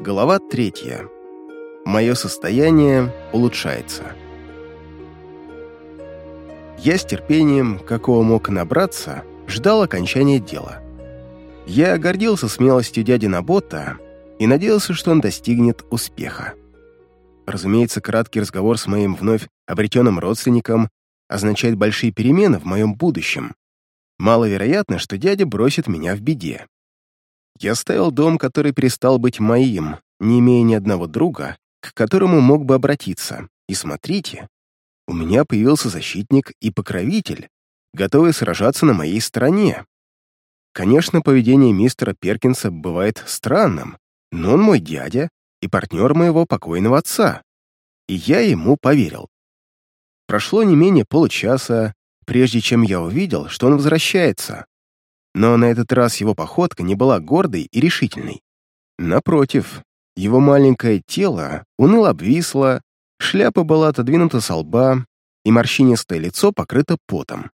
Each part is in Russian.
Глава третья. Мое состояние улучшается. Я с терпением, какого мог набраться, ждал окончания дела. Я гордился смелостью дяди Набота и надеялся, что он достигнет успеха. Разумеется, краткий разговор с моим вновь обретенным родственником означает большие перемены в моем будущем. Маловероятно, что дядя бросит меня в беде. Я оставил дом, который перестал быть моим, не имея ни одного друга, к которому мог бы обратиться. И смотрите, у меня появился защитник и покровитель, готовый сражаться на моей стороне. Конечно, поведение мистера Перкинса бывает странным, но он мой дядя и партнер моего покойного отца, и я ему поверил. Прошло не менее получаса, прежде чем я увидел, что он возвращается. Но на этот раз его походка не была гордой и решительной. Напротив, его маленькое тело уныло обвисло, шляпа была отодвинута со лба, и морщинистое лицо покрыто потом.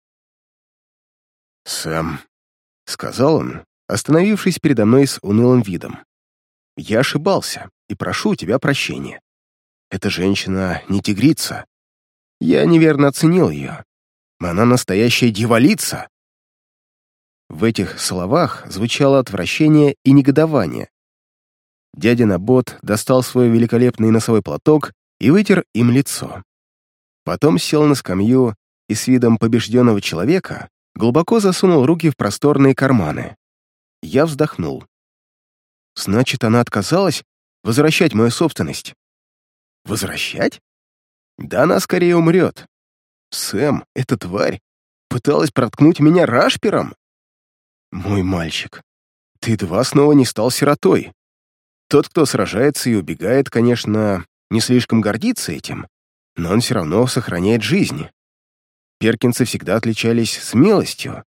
«Сэм», — сказал он, остановившись передо мной с унылым видом, — «я ошибался и прошу у тебя прощения. Эта женщина не тигрица. Я неверно оценил ее. Она настоящая дьяволица. В этих словах звучало отвращение и негодование. Дядя Набот достал свой великолепный носовой платок и вытер им лицо. Потом сел на скамью и с видом побежденного человека глубоко засунул руки в просторные карманы. Я вздохнул. Значит, она отказалась возвращать мою собственность. Возвращать? Да она скорее умрет. Сэм, эта тварь, пыталась проткнуть меня рашпером. «Мой мальчик, ты едва снова не стал сиротой. Тот, кто сражается и убегает, конечно, не слишком гордится этим, но он все равно сохраняет жизнь. Перкинсы всегда отличались смелостью,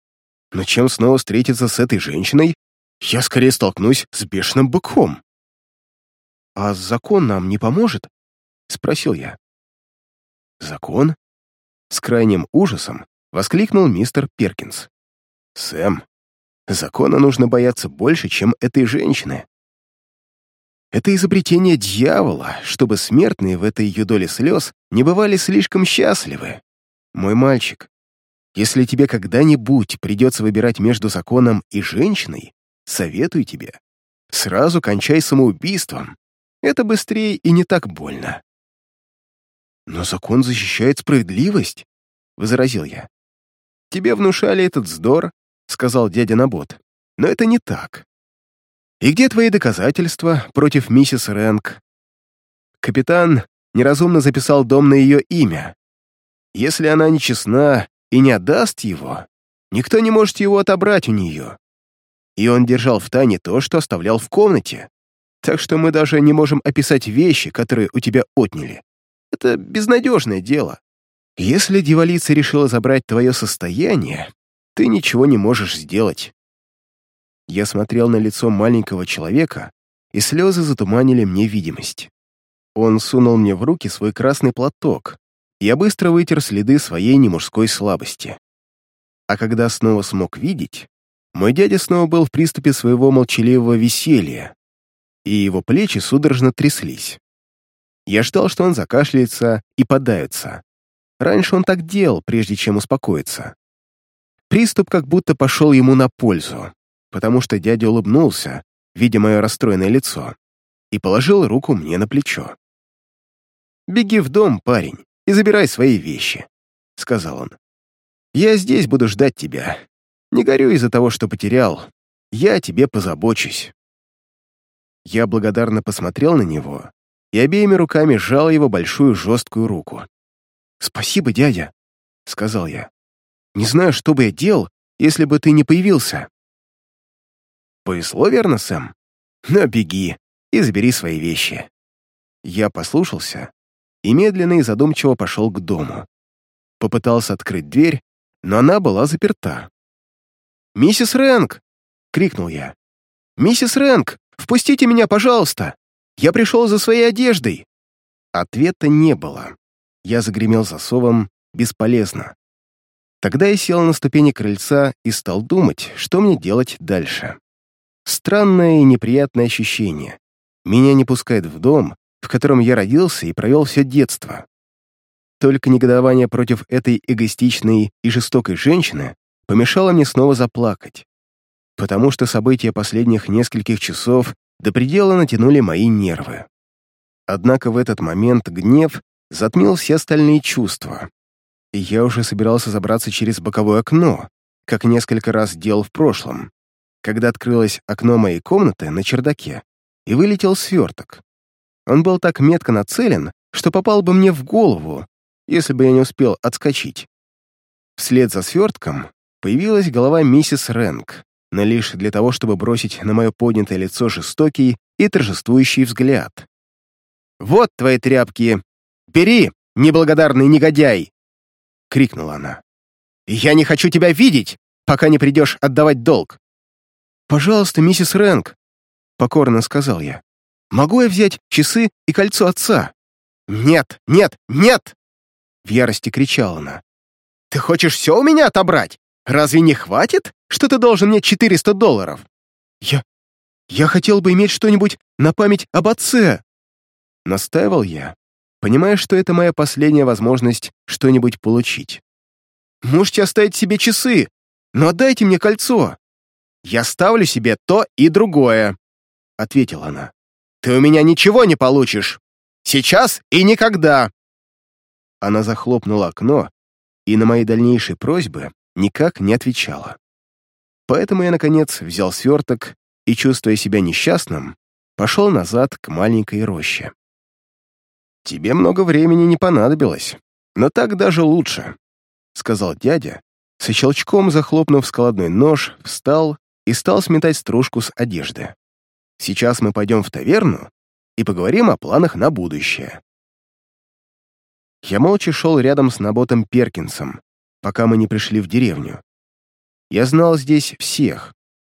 но чем снова встретиться с этой женщиной, я скорее столкнусь с бешеным быком». «А закон нам не поможет?» — спросил я. «Закон?» С крайним ужасом воскликнул мистер Перкинс. «Сэм, Закона нужно бояться больше, чем этой женщины. Это изобретение дьявола, чтобы смертные в этой ее доле слез не бывали слишком счастливы. Мой мальчик, если тебе когда-нибудь придется выбирать между законом и женщиной, советую тебе, сразу кончай самоубийством. Это быстрее и не так больно. «Но закон защищает справедливость», — возразил я. «Тебе внушали этот вздор, — сказал дядя Набот. «Но это не так. И где твои доказательства против миссис Рэнк?» Капитан неразумно записал дом на ее имя. Если она нечестна и не отдаст его, никто не может его отобрать у нее. И он держал в тайне то, что оставлял в комнате. Так что мы даже не можем описать вещи, которые у тебя отняли. Это безнадежное дело. Если дьяволица решила забрать твое состояние, ты ничего не можешь сделать. Я смотрел на лицо маленького человека, и слезы затуманили мне видимость. Он сунул мне в руки свой красный платок, я быстро вытер следы своей немужской слабости. А когда снова смог видеть, мой дядя снова был в приступе своего молчаливого веселья, и его плечи судорожно тряслись. Я ждал, что он закашляется и подавится. Раньше он так делал, прежде чем успокоиться. Приступ как будто пошел ему на пользу, потому что дядя улыбнулся, видя мое расстроенное лицо, и положил руку мне на плечо. «Беги в дом, парень, и забирай свои вещи», — сказал он. «Я здесь буду ждать тебя. Не горюй из-за того, что потерял. Я о тебе позабочусь». Я благодарно посмотрел на него и обеими руками сжал его большую жесткую руку. «Спасибо, дядя», — сказал я. Не знаю, что бы я делал, если бы ты не появился». «Повезло, верно, Сэм? Но беги и забери свои вещи». Я послушался и медленно и задумчиво пошел к дому. Попытался открыть дверь, но она была заперта. «Миссис Рэнк!» — крикнул я. «Миссис Рэнк, впустите меня, пожалуйста! Я пришел за своей одеждой!» Ответа не было. Я загремел засовом бесполезно. Тогда я сел на ступени крыльца и стал думать, что мне делать дальше. Странное и неприятное ощущение. меня не пускает в дом, в котором я родился и провел все детство. Только негодование против этой эгоистичной и жестокой женщины помешало мне снова заплакать, потому что события последних нескольких часов до предела натянули мои нервы. Однако в этот момент гнев затмил все остальные чувства, и я уже собирался забраться через боковое окно, как несколько раз делал в прошлом, когда открылось окно моей комнаты на чердаке, и вылетел сверток. Он был так метко нацелен, что попал бы мне в голову, если бы я не успел отскочить. Вслед за свертком появилась голова миссис Рэнк, но лишь для того, чтобы бросить на мое поднятое лицо жестокий и торжествующий взгляд. «Вот твои тряпки! Бери, неблагодарный негодяй!» — крикнула она. «Я не хочу тебя видеть, пока не придешь отдавать долг!» «Пожалуйста, миссис Рэнк!» — покорно сказал я. «Могу я взять часы и кольцо отца?» «Нет, нет, нет!» В ярости кричала она. «Ты хочешь все у меня отобрать? Разве не хватит, что ты должен мне 400 долларов?» «Я... я хотел бы иметь что-нибудь на память об отце!» Настаивал я, понимая, что это моя последняя возможность что-нибудь получить. «Можете оставить себе часы, но отдайте мне кольцо!» «Я ставлю себе то и другое», — ответила она. «Ты у меня ничего не получишь! Сейчас и никогда!» Она захлопнула окно и на мои дальнейшие просьбы никак не отвечала. Поэтому я, наконец, взял сверток и, чувствуя себя несчастным, пошел назад к маленькой роще. «Тебе много времени не понадобилось, но так даже лучше», — сказал дядя, со щелчком захлопнув складной нож, встал и стал сметать стружку с одежды. «Сейчас мы пойдем в таверну и поговорим о планах на будущее». Я молча шел рядом с Наботом Перкинсом, пока мы не пришли в деревню. Я знал здесь всех,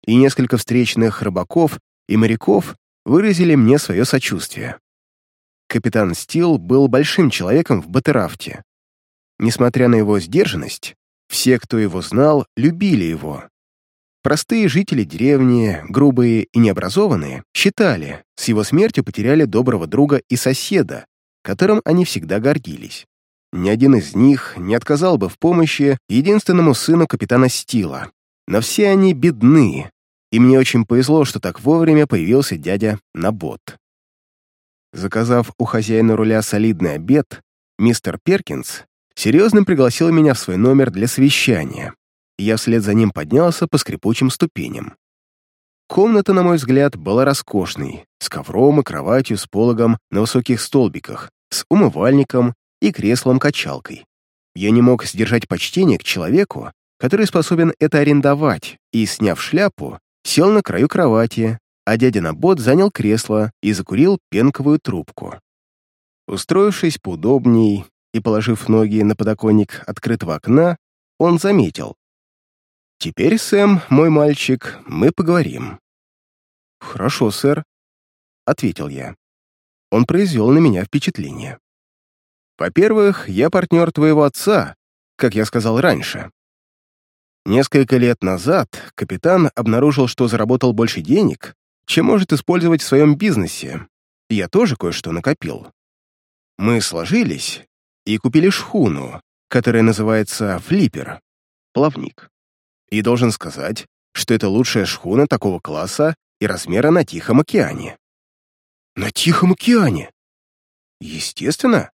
и несколько встречных рыбаков и моряков выразили мне свое сочувствие. Капитан Стил был большим человеком в Батерафте. Несмотря на его сдержанность, все, кто его знал, любили его. Простые жители деревни, грубые и необразованные, считали, с его смертью потеряли доброго друга и соседа, которым они всегда гордились. Ни один из них не отказал бы в помощи единственному сыну капитана Стила. Но все они бедны, и мне очень повезло, что так вовремя появился дядя Набот. Заказав у хозяина руля солидный обед, мистер Перкинс серьезно пригласил меня в свой номер для совещания, я вслед за ним поднялся по скрипучим ступеням. Комната, на мой взгляд, была роскошной, с ковром и кроватью с пологом на высоких столбиках, с умывальником и креслом-качалкой. Я не мог сдержать почтение к человеку, который способен это арендовать, и, сняв шляпу, сел на краю кровати, а дядя Набот занял кресло и закурил пенковую трубку. Устроившись поудобней и положив ноги на подоконник открытого окна, он заметил. «Теперь, Сэм, мой мальчик, мы поговорим». «Хорошо, сэр», — ответил я он произвел на меня впечатление. Во-первых, я партнер твоего отца, как я сказал раньше. Несколько лет назад капитан обнаружил, что заработал больше денег, чем может использовать в своем бизнесе. я тоже кое-что накопил. Мы сложились и купили шхуну, которая называется «Флиппер» — плавник. И должен сказать, что это лучшая шхуна такого класса и размера на Тихом океане. На Тихом океане? Естественно.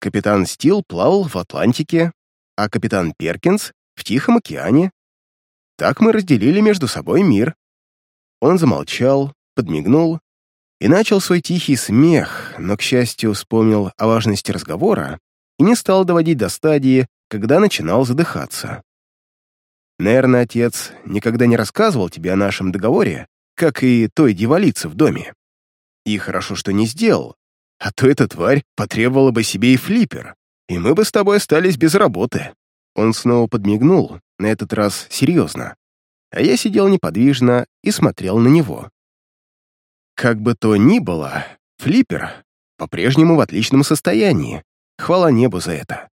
Капитан Стил плавал в Атлантике, а капитан Перкинс — в Тихом океане. Так мы разделили между собой мир. Он замолчал, подмигнул и начал свой тихий смех, но, к счастью, вспомнил о важности разговора и не стал доводить до стадии, когда начинал задыхаться. Наверное, отец никогда не рассказывал тебе о нашем договоре, как и той дьяволице в доме. И хорошо, что не сделал. А то эта тварь потребовала бы себе и флиппер, и мы бы с тобой остались без работы». Он снова подмигнул, на этот раз серьезно. А я сидел неподвижно и смотрел на него. Как бы то ни было, флиппер по-прежнему в отличном состоянии. Хвала небу за это.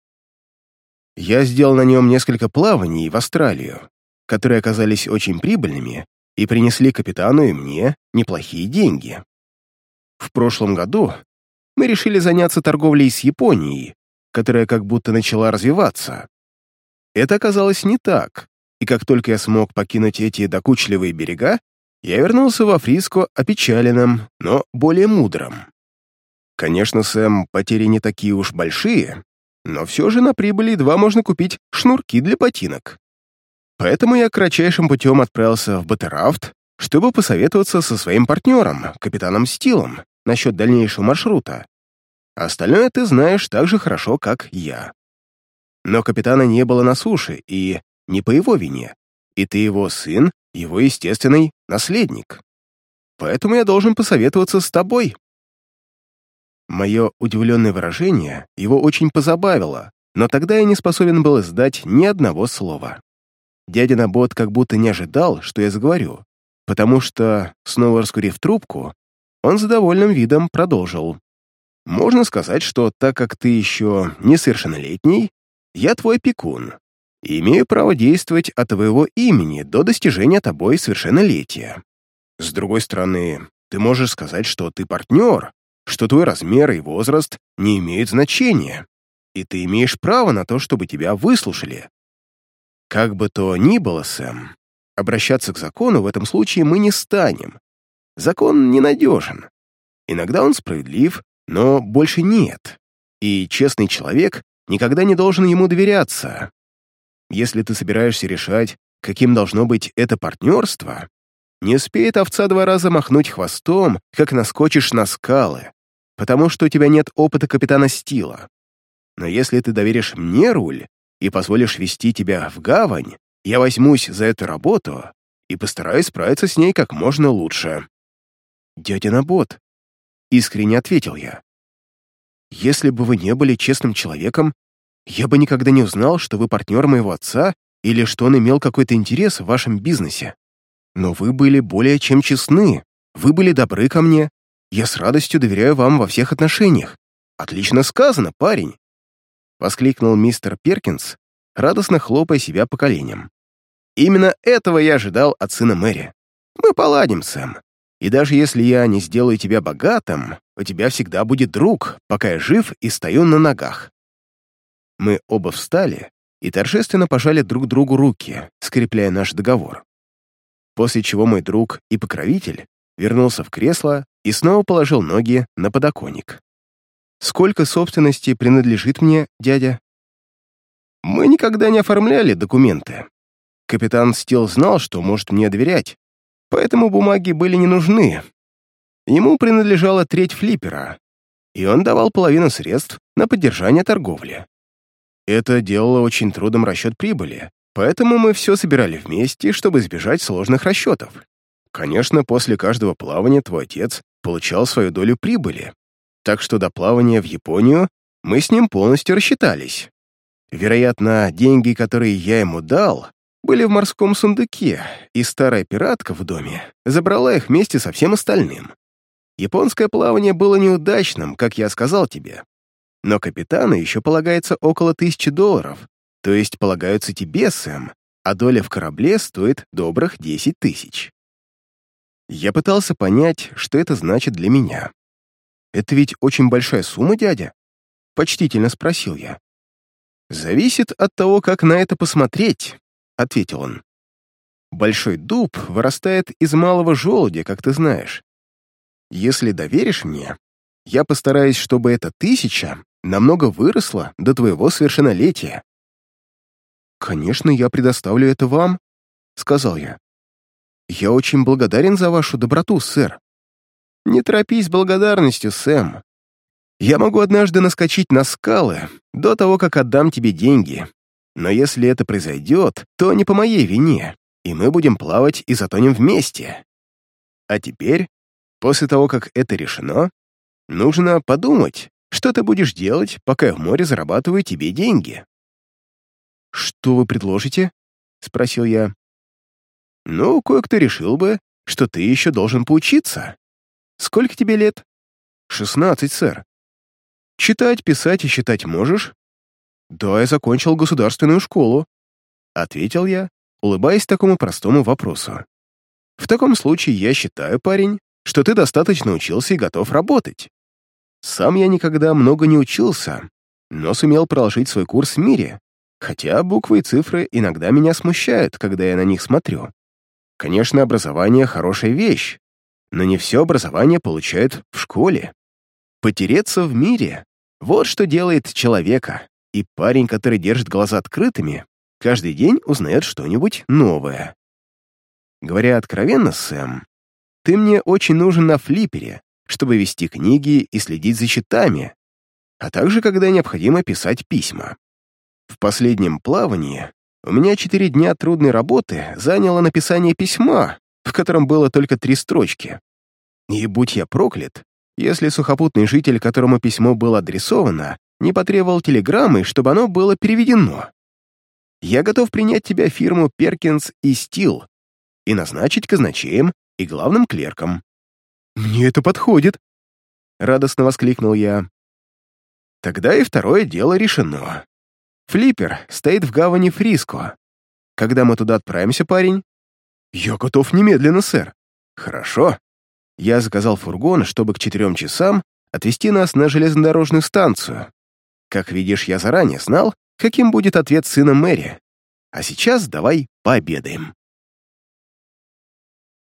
Я сделал на нем несколько плаваний в Австралию, которые оказались очень прибыльными и принесли капитану и мне неплохие деньги. В прошлом году мы решили заняться торговлей с Японией, которая как будто начала развиваться. Это оказалось не так, и как только я смог покинуть эти докучливые берега, я вернулся во Фриско опечаленным, но более мудрым. Конечно, Сэм, потери не такие уж большие, но все же на прибыли едва можно купить шнурки для ботинок. Поэтому я кратчайшим путем отправился в Батерафт, чтобы посоветоваться со своим партнером, капитаном Стилом, насчет дальнейшего маршрута. Остальное ты знаешь так же хорошо, как я. Но капитана не было на суше, и не по его вине, и ты его сын, его естественный наследник. Поэтому я должен посоветоваться с тобой. Мое удивленное выражение его очень позабавило, но тогда я не способен был издать ни одного слова. Дядя Набот как будто не ожидал, что я заговорю, потому что, снова раскурив трубку, он с довольным видом продолжил. «Можно сказать, что так как ты еще несовершеннолетний, я твой пекун, и имею право действовать от твоего имени до достижения тобой совершеннолетия. С другой стороны, ты можешь сказать, что ты партнер, что твой размер и возраст не имеют значения, и ты имеешь право на то, чтобы тебя выслушали. Как бы то ни было, Сэм, обращаться к закону в этом случае мы не станем. Закон ненадежен. Иногда он справедлив, но больше нет. И честный человек никогда не должен ему доверяться. Если ты собираешься решать, каким должно быть это партнерство, не успеет овца два раза махнуть хвостом, как наскочишь на скалы потому что у тебя нет опыта капитана Стила. Но если ты доверишь мне руль и позволишь вести тебя в гавань, я возьмусь за эту работу и постараюсь справиться с ней как можно лучше». «Дядя Набот», — искренне ответил я, «если бы вы не были честным человеком, я бы никогда не узнал, что вы партнер моего отца или что он имел какой-то интерес в вашем бизнесе. Но вы были более чем честны, вы были добры ко мне, я с радостью доверяю вам во всех отношениях. Отлично сказано, парень!» Воскликнул мистер Перкинс, радостно хлопая себя по коленям. «Именно этого я ожидал от сына Мэри. Мы поладим, Сэм. И даже если я не сделаю тебя богатым, у тебя всегда будет друг, пока я жив и стою на ногах». Мы оба встали и торжественно пожали друг другу руки, скрепляя наш договор. После чего мой друг и покровитель вернулся в кресло и снова положил ноги на подоконник. «Сколько собственности принадлежит мне, дядя?» «Мы никогда не оформляли документы. Капитан Стил знал, что может мне доверять, поэтому бумаги были не нужны. Ему принадлежала треть флиппера, и он давал половину средств на поддержание торговли. Это делало очень трудным расчет прибыли, поэтому мы все собирали вместе, чтобы избежать сложных расчетов. Конечно, после каждого плавания твой отец получал свою долю прибыли, так что до плавания в Японию мы с ним полностью рассчитались. Вероятно, деньги, которые я ему дал, были в морском сундуке, и старая пиратка в доме забрала их вместе со всем остальным. Японское плавание было неудачным, как я сказал тебе. Но капитану еще полагается около тысячи долларов, то есть полагаются тебе, Сэм, а доля в корабле стоит добрых десять тысяч. Я пытался понять, что это значит для меня. «Это ведь очень большая сумма, дядя?» — почтительно спросил я. «Зависит от того, как на это посмотреть», — ответил он. «Большой дуб вырастает из малого желудя, как ты знаешь. Если доверишь мне, я постараюсь, чтобы эта тысяча намного выросла до твоего совершеннолетия». «Конечно, я предоставлю это вам», — сказал я. «Я очень благодарен за вашу доброту, сэр». «Не торопись благодарностью, Сэм. Я могу однажды наскочить на скалы до того, как отдам тебе деньги. Но если это произойдет, то не по моей вине, и мы будем плавать и затонем вместе. А теперь, после того, как это решено, нужно подумать, что ты будешь делать, пока я в море зарабатываю тебе деньги». «Что вы предложите?» — спросил я. Ну, кое-кто решил бы, что ты еще должен поучиться. Сколько тебе лет? Шестнадцать, сэр. Читать, писать и считать можешь? Да, я закончил государственную школу. Ответил я, улыбаясь такому простому вопросу. В таком случае я считаю, парень, что ты достаточно учился и готов работать. Сам я никогда много не учился, но сумел проложить свой курс в мире, хотя буквы и цифры иногда меня смущают, когда я на них смотрю. Конечно, образование — хорошая вещь, но не все образование получают в школе. Потереться в мире — вот что делает человека, и парень, который держит глаза открытыми, каждый день узнает что-нибудь новое. Говоря откровенно, Сэм, ты мне очень нужен на флипере, чтобы вести книги и следить за счетами, а также когда необходимо писать письма. В последнем плавании у меня четыре дня трудной работы заняло написание письма, в котором было только три строчки. И будь я проклят, если сухопутный житель, которому письмо было адресовано, не потребовал телеграммы, чтобы оно было переведено. Я готов принять тебя фирму Перкинс и Стил и назначить казначеем и главным клерком». «Мне это подходит!» — радостно воскликнул я. «Тогда и второе дело решено. Флиппер стоит в гавани Фриско. Когда мы туда отправимся, парень?» «Я готов немедленно, сэр». «Хорошо. Я заказал фургон, чтобы к четырем часам отвезти нас на железнодорожную станцию. Как видишь, я заранее знал, каким будет ответ сына Мэри. А сейчас давай пообедаем».